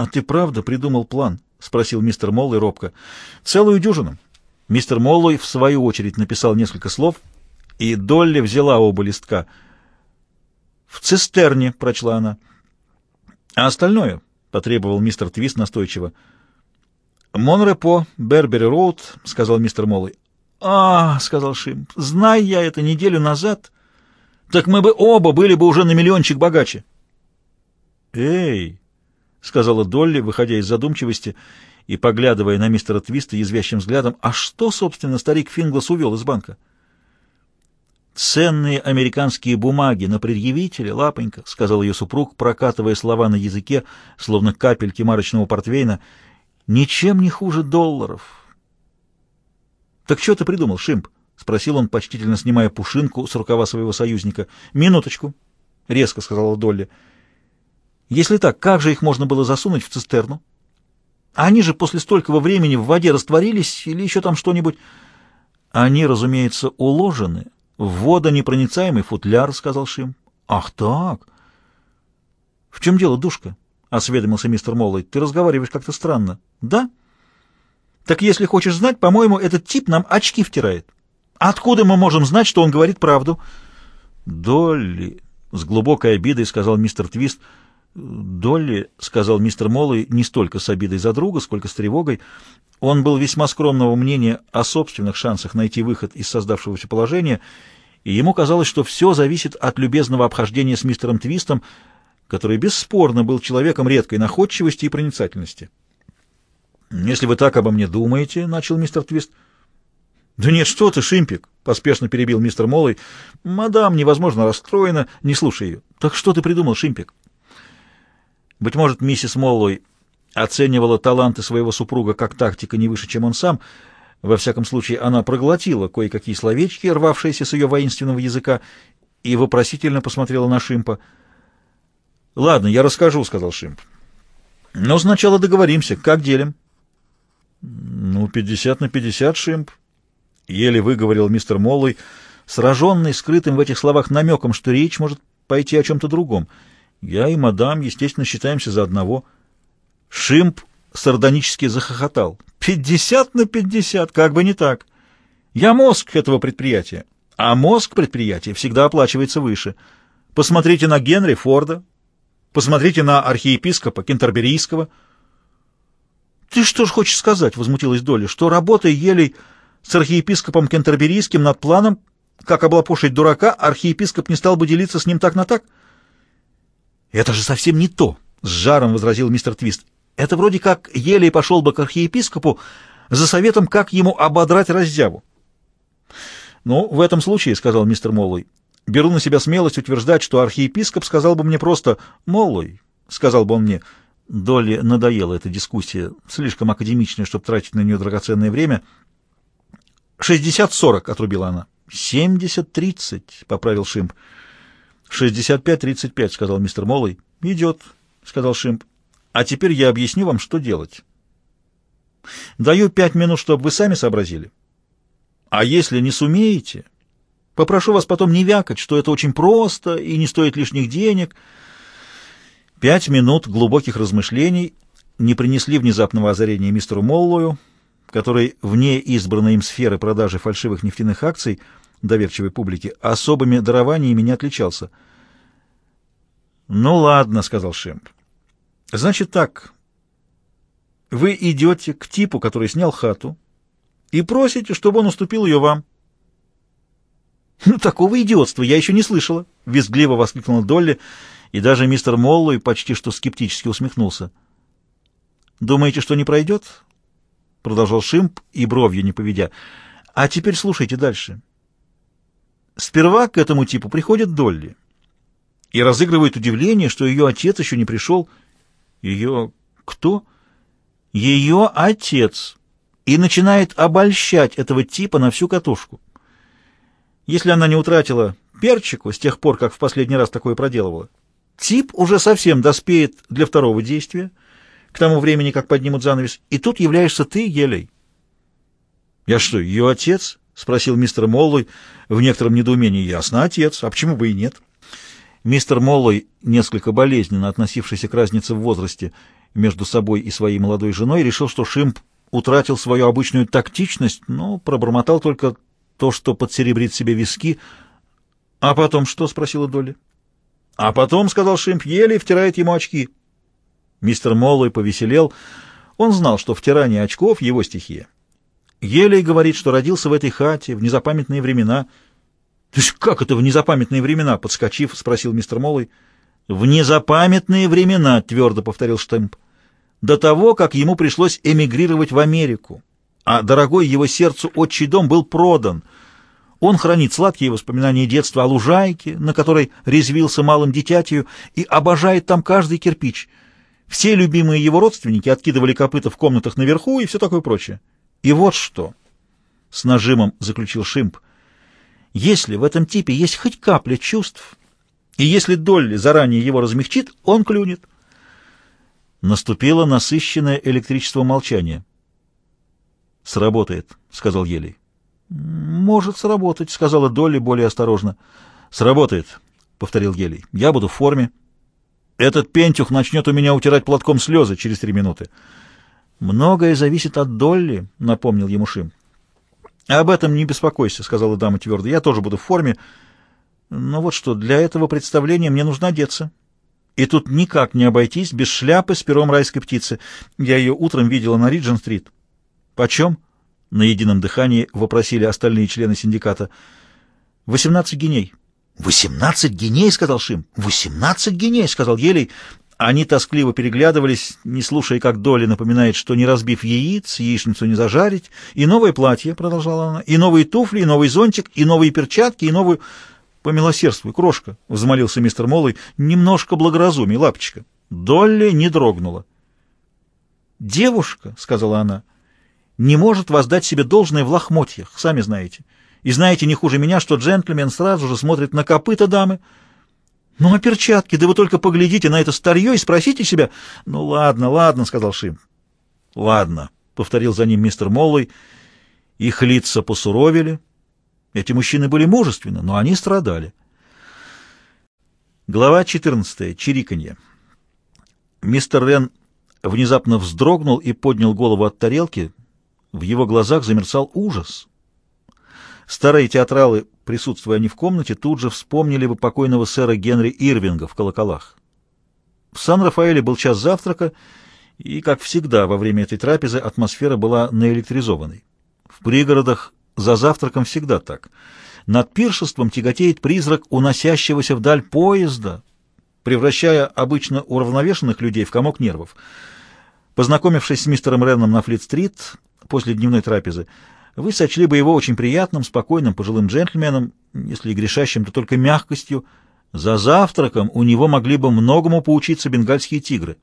«А ты правда придумал план?» — спросил мистер Моллой робко. «Целую дюжину». Мистер Моллой в свою очередь написал несколько слов, и Долли взяла оба листка. «В цистерне», — прочла она. «А остальное?» — потребовал мистер Твист настойчиво. «Монрепо, Бербери Роуд», — сказал мистер Моллой. «А, — сказал Шимп, — знай я это неделю назад, так мы бы оба были бы уже на миллиончик богаче». «Эй!» — сказала Долли, выходя из задумчивости и поглядывая на мистера Твиста язвящим взглядом. «А что, собственно, старик Финглас увел из банка?» «Ценные американские бумаги на предъявителя, лапонька», — сказал ее супруг, прокатывая слова на языке, словно капельки марочного портвейна, — «ничем не хуже долларов». «Так что ты придумал, Шимп?» — спросил он, почтительно снимая пушинку с рукава своего союзника. «Минуточку», — резко сказала Долли. «Если так, как же их можно было засунуть в цистерну? Они же после столького времени в воде растворились или еще там что-нибудь...» «Они, разумеется, уложены в водонепроницаемый футляр», — сказал Шим. «Ах так!» «В чем дело, душка?» — осведомился мистер Моллой. «Ты разговариваешь как-то странно». «Да?» Так если хочешь знать, по-моему, этот тип нам очки втирает. Откуда мы можем знать, что он говорит правду? Долли, с глубокой обидой сказал мистер Твист. Долли, сказал мистер Моллой, не столько с обидой за друга, сколько с тревогой. Он был весьма скромного мнения о собственных шансах найти выход из создавшегося положения, и ему казалось, что все зависит от любезного обхождения с мистером Твистом, который бесспорно был человеком редкой находчивости и проницательности. «Если вы так обо мне думаете», — начал мистер Твист. «Да нет, что ты, Шимпик!» — поспешно перебил мистер Моллой. «Мадам невозможно расстроена, не слушай ее. Так что ты придумал, Шимпик?» Быть может, миссис Моллой оценивала таланты своего супруга как тактика не выше, чем он сам. Во всяком случае, она проглотила кое-какие словечки, рвавшиеся с ее воинственного языка, и вопросительно посмотрела на Шимпа. «Ладно, я расскажу», — сказал Шимп. «Но сначала договоримся. Как делим?» «Ну, пятьдесят на пятьдесят, Шимп», — еле выговорил мистер Моллой, сраженный скрытым в этих словах намеком, что речь может пойти о чем-то другом. «Я и мадам, естественно, считаемся за одного». Шимп сардонически захохотал. «Пятьдесят на пятьдесят, как бы не так. Я мозг этого предприятия, а мозг предприятия всегда оплачивается выше. Посмотрите на Генри Форда, посмотрите на архиепископа Кентерберийского». «Ты что ж хочешь сказать?» — возмутилась Долли, «что работая елей с архиепископом Кентерберийским над планом, как облапошить дурака, архиепископ не стал бы делиться с ним так на так?» «Это же совсем не то!» — с жаром возразил мистер Твист. «Это вроде как елей пошел бы к архиепископу за советом, как ему ободрать раздяву». «Ну, в этом случае, — сказал мистер Моллой, — беру на себя смелость утверждать, что архиепископ сказал бы мне просто «Моллой», — сказал бы он мне, — Доле надоела эта дискуссия, слишком академичная, чтобы тратить на нее драгоценное время. «Шестьдесят-сорок», — отрубила она. «Семьдесят-тридцать», — поправил Шимп. «Шестьдесят пять-тридцать пять», — сказал мистер Моллой. «Идет», — сказал Шимп. «А теперь я объясню вам, что делать. Даю пять минут, чтобы вы сами сообразили. А если не сумеете, попрошу вас потом не вякать, что это очень просто и не стоит лишних денег». Пять минут глубоких размышлений не принесли внезапного озарения мистеру Моллою, который вне избранной им сферы продажи фальшивых нефтяных акций доверчивой публике особыми дарованиями не отличался. «Ну ладно», — сказал Шемп. «Значит так. Вы идете к типу, который снял хату, и просите, чтобы он уступил ее вам». «Ну, такого идиотства я еще не слышала!» — визгливо воскликнула Долли, и даже мистер Моллой почти что скептически усмехнулся. «Думаете, что не пройдет?» — продолжал Шимп и бровью не поведя. «А теперь слушайте дальше. Сперва к этому типу приходит Долли и разыгрывает удивление, что ее отец еще не пришел. Ее кто? Ее отец. И начинает обольщать этого типа на всю катушку. Если она не утратила перчику с тех пор, как в последний раз такое проделывала, Тип уже совсем доспеет для второго действия, к тому времени, как поднимут занавес, и тут являешься ты, Елей. «Я что, ее отец?» — спросил мистер Моллой в некотором недоумении. «Ясно, отец. А почему бы и нет?» Мистер Моллой, несколько болезненно относившийся к разнице в возрасте, между собой и своей молодой женой, решил, что Шимп утратил свою обычную тактичность, но пробормотал только то, что подсеребрит себе виски. — А потом что? — спросила Долли. — А потом, — сказал Шимп, — еле втирает ему очки. Мистер Моллой повеселел. Он знал, что втирание очков — его стихия. Елей говорит, что родился в этой хате в незапамятные времена. — То есть как это в незапамятные времена? — подскочив, спросил мистер Моллой. — В незапамятные времена, — твердо повторил Штемп. — До того, как ему пришлось эмигрировать в Америку. А дорогой его сердцу отчий дом был продан. Он хранит сладкие воспоминания детства о лужайке, на которой резвился малым дитятью, и обожает там каждый кирпич. Все любимые его родственники откидывали копыта в комнатах наверху и все такое прочее. И вот что, — с нажимом заключил Шимп, — если в этом типе есть хоть капля чувств, и если Долли заранее его размягчит, он клюнет. Наступило насыщенное электричество молчания. «Сработает», — сказал Елей. «Может сработать», — сказала Долли более осторожно. «Сработает», — повторил Елей. «Я буду в форме. Этот пентюх начнет у меня утирать платком слезы через три минуты». «Многое зависит от Долли», — напомнил ему Шим. «Об этом не беспокойся», — сказала дама твердо. «Я тоже буду в форме. Но вот что, для этого представления мне нужно одеться. И тут никак не обойтись без шляпы с пером райской птицы. Я ее утром видела на Риджин-стрит». «Почем?» — на едином дыхании вопросили остальные члены синдиката. «Восемнадцать геней». «Восемнадцать геней?» — сказал Шим. «Восемнадцать геней!» — сказал Елей. Они тоскливо переглядывались, не слушая, как Доли напоминает, что не разбив яиц, яичницу не зажарить. И новое платье, — продолжала она, — и новые туфли, и новый зонтик, и новые перчатки, и новую... Помилосердствуй, крошка, — взмолился мистер Моллой, — немножко благоразумий, лапочка. Долли не дрогнула. «Девушка», — сказала она, — «не может воздать себе должное в лохмотьях, сами знаете. И знаете не хуже меня, что джентльмен сразу же смотрит на копыта дамы, — «Ну, а перчатки? Да вы только поглядите на это старье и спросите себя...» «Ну, ладно, ладно», — сказал Шим. «Ладно», — повторил за ним мистер Моллой. Их лица посуровили. Эти мужчины были мужественны, но они страдали. Глава 14. Чириканье. Мистер Рен внезапно вздрогнул и поднял голову от тарелки. В его глазах замерцал ужас. Старые театралы, присутствуя они в комнате, тут же вспомнили бы покойного сэра Генри Ирвинга в колоколах. В Сан-Рафаэле был час завтрака, и, как всегда, во время этой трапезы атмосфера была наэлектризованной. В пригородах за завтраком всегда так. Над пиршеством тяготеет призрак уносящегося вдаль поезда, превращая обычно уравновешенных людей в комок нервов. Познакомившись с мистером Ренном на Флит-стрит после дневной трапезы, вы сочли бы его очень приятным, спокойным, пожилым джентльменом, если и грешащим, то только мягкостью. За завтраком у него могли бы многому поучиться бенгальские тигры.